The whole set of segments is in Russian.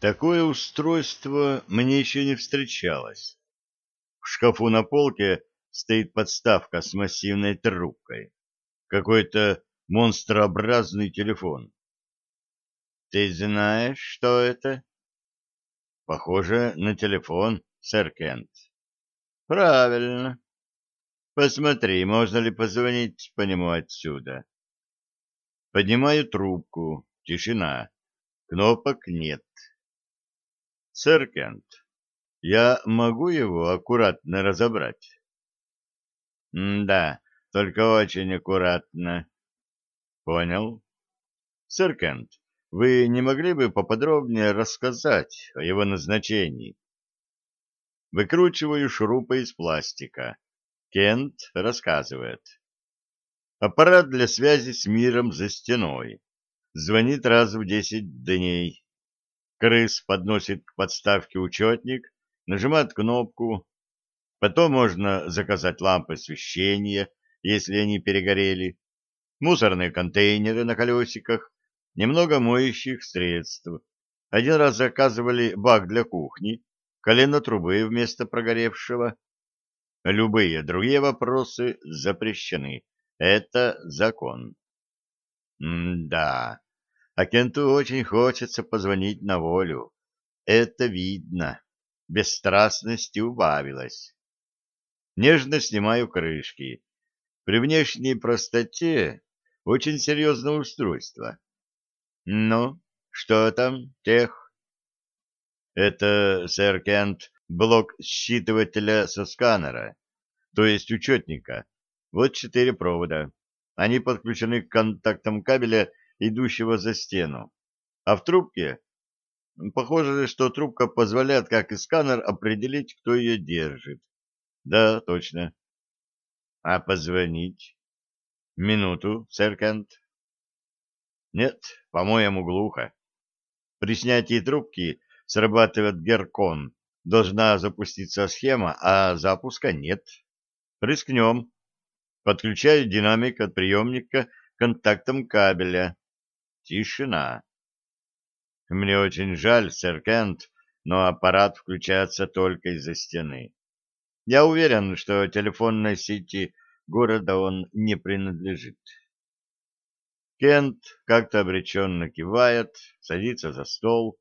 Такое устройство мне еще не встречалось. В шкафу на полке стоит подставка с массивной трубкой. Какой-то монстрообразный телефон. Ты знаешь, что это? Похоже на телефон, сэр Кент. Правильно. Посмотри, можно ли позвонить по нему отсюда. Поднимаю трубку. Тишина. Кнопок нет. Сэр Кент, я могу его аккуратно разобрать? — Да, только очень аккуратно. — Понял. — Сэр Кент, вы не могли бы поподробнее рассказать о его назначении? Выкручиваю шурупы из пластика. Кент рассказывает. Аппарат для связи с миром за стеной. Звонит раз в десять дней Крыс подносит к подставке учетник, нажимает кнопку. Потом можно заказать лампы освещения, если они перегорели, мусорные контейнеры на колесиках, немного моющих средств. Один раз заказывали бак для кухни, колено трубы вместо прогоревшего. Любые другие вопросы запрещены. Это закон. М да. А кенту очень хочется позвонить на волю. Это видно. Бесстрастности убавилось. Нежно снимаю крышки. При внешней простоте очень серьезное устройство. Ну, что там, тех? Это, сэр Кент, блок считывателя со сканера, то есть учетника. Вот четыре провода. Они подключены к контактам кабеля идущего за стену. А в трубке... Похоже, что трубка позволяет, как и сканер, определить, кто ее держит. Да, точно. А позвонить? Минуту, сэр Кент. Нет, по-моему, глухо. При снятии трубки срабатывает геркон. Должна запуститься схема, а запуска нет. Рискнем. Подключаю динамик от приемника к контактам кабеля. Тишина. Мне очень жаль, сэр Кент, но аппарат включается только из-за стены. Я уверен, что телефонной сети города он не принадлежит. Кент как-то обреченно кивает, садится за стол.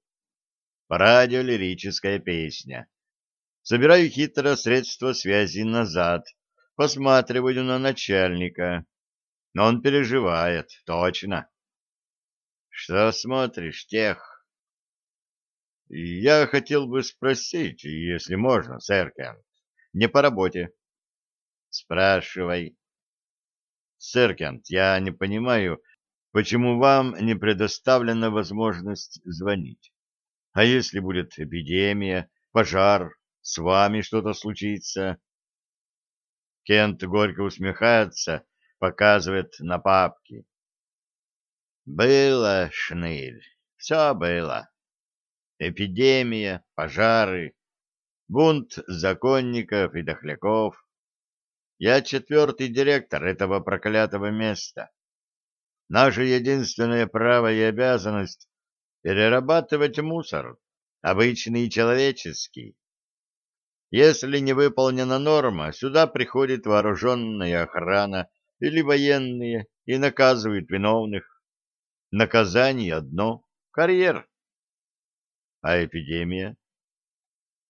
По радио лирическая песня. Собираю хитро средства связи назад, посматриваю на начальника. Но он переживает, точно. Что смотришь тех? Я хотел бы спросить, если можно, сэр Кент. Не по работе. Спрашивай. Сэр Кент, я не понимаю, почему вам не предоставлена возможность звонить. А если будет эпидемия, пожар, с вами что-то случится? Кент горько усмехается, показывает на папки. Было, шнырь, все было. Эпидемия, пожары, бунт законников и дохляков. Я четвертый директор этого проклятого места. Наша единственное право и обязанность — перерабатывать мусор, обычный и человеческий. Если не выполнена норма, сюда приходит вооруженная охрана или военные и наказывают виновных. Наказание одно — карьер. А эпидемия?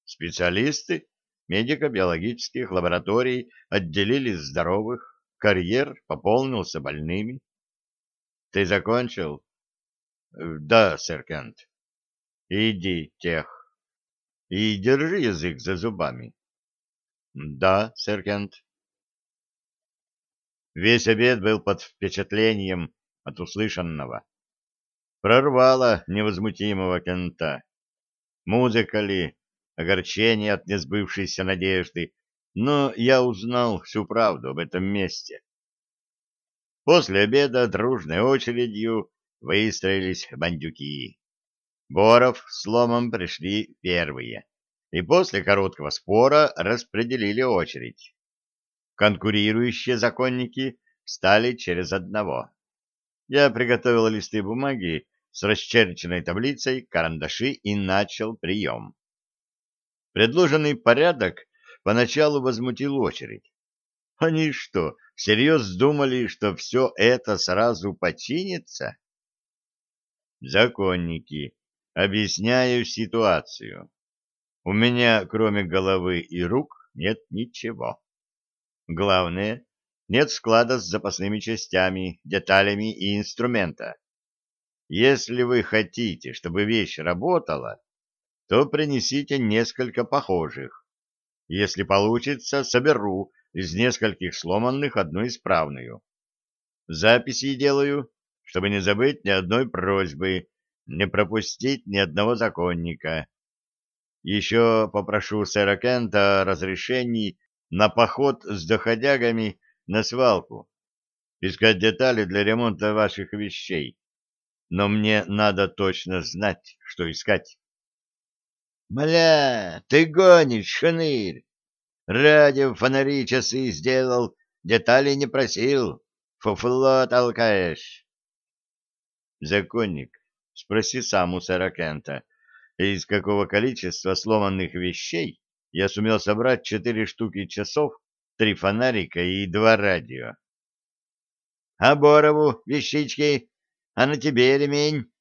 Специалисты медико-биологических лабораторий отделили здоровых, карьер пополнился больными. Ты закончил? Э, да, сэр Кент. Иди, тех. И держи язык за зубами. Да, сэр Кент. Весь обед был под впечатлением от услышанного. Прорвало невозмутимого кента. Музыка ли, огорчение от несбывшейся надежды, но я узнал всю правду об этом месте. После обеда дружной очередью выстроились бандюки. Боров с Ломом пришли первые, и после короткого спора распределили очередь. Конкурирующие законники встали через одного. Я приготовил листы бумаги с расчерченной таблицей, карандаши и начал прием. Предложенный порядок поначалу возмутил очередь. Они что, всерьез думали, что все это сразу починится? Законники, объясняю ситуацию. У меня, кроме головы и рук, нет ничего. Главное, нет склада с запасными частями, деталями и инструмента. Если вы хотите, чтобы вещь работала, то принесите несколько похожих. Если получится, соберу из нескольких сломанных одну исправную. Записи делаю, чтобы не забыть ни одной просьбы, не пропустить ни одного законника. Еще попрошу сэра Кента разрешений на поход с доходягами на свалку, искать детали для ремонта ваших вещей. Но мне надо точно знать, что искать. «Мля, ты гонишь, шнырь! Радио, фонари, часы сделал, деталей не просил, фуфло толкаешь!» «Законник, спроси сам у сэра Кента, из какого количества сломанных вещей я сумел собрать четыре штуки часов, три фонарика и два радио. — А Борову вещички, а на тебе ремень.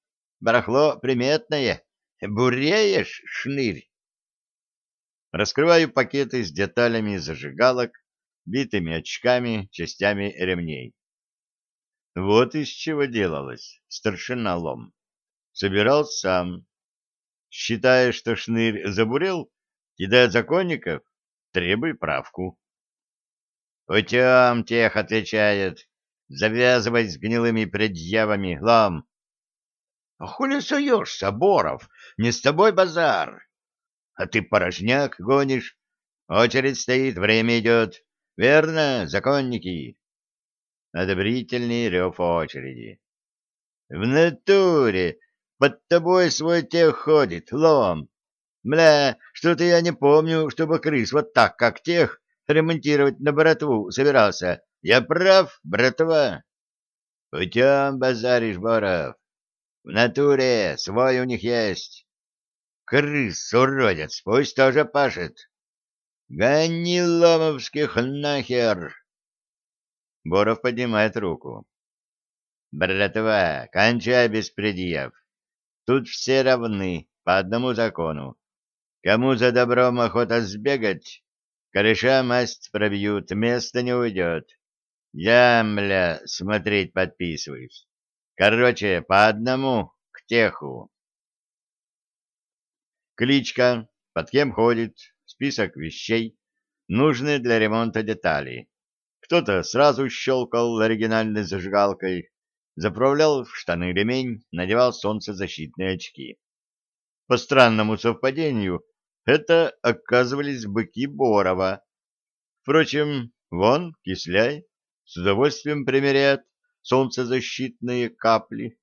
Барахло приметное. Буреешь, шнырь? Раскрываю пакеты с деталями зажигалок, битыми очками, частями ремней. Вот из чего делалось старшина лом. Собирал сам. Считая, что шнырь забурел, кидая законников, требуй правку. «Путем тех отвечает. Завязывай с гнилыми предъявами, лам!» «А хули суешься, Боров? Не с тобой базар!» «А ты порожняк гонишь. Очередь стоит, время идет. Верно, законники?» Одобрительный рев очереди. «В натуре! Под тобой свой тех ходит, лом! Мля, что-то я не помню, чтобы крыс вот так, как тех, ремонтировать на братву собирался. Я прав, братва? Путем базаришь, Боров. В натуре свой у них есть. Крыс, уродец, пусть тоже пашет. Гони ломовских нахер. Боров поднимает руку. Братва, кончай без предъяв. Тут все равны, по одному закону. Кому за добром охота сбегать, Кореша масть пробьют, место не уйдет. Я, мля, смотреть подписываюсь. Короче, по одному к теху. Кличка, под кем ходит, список вещей, нужные для ремонта детали. Кто-то сразу щелкал оригинальной зажигалкой, заправлял в штаны ремень, надевал солнцезащитные очки. По странному совпадению, это оказывались быки Борова. Впрочем, вон, кисляй, с удовольствием примеряет солнцезащитные капли.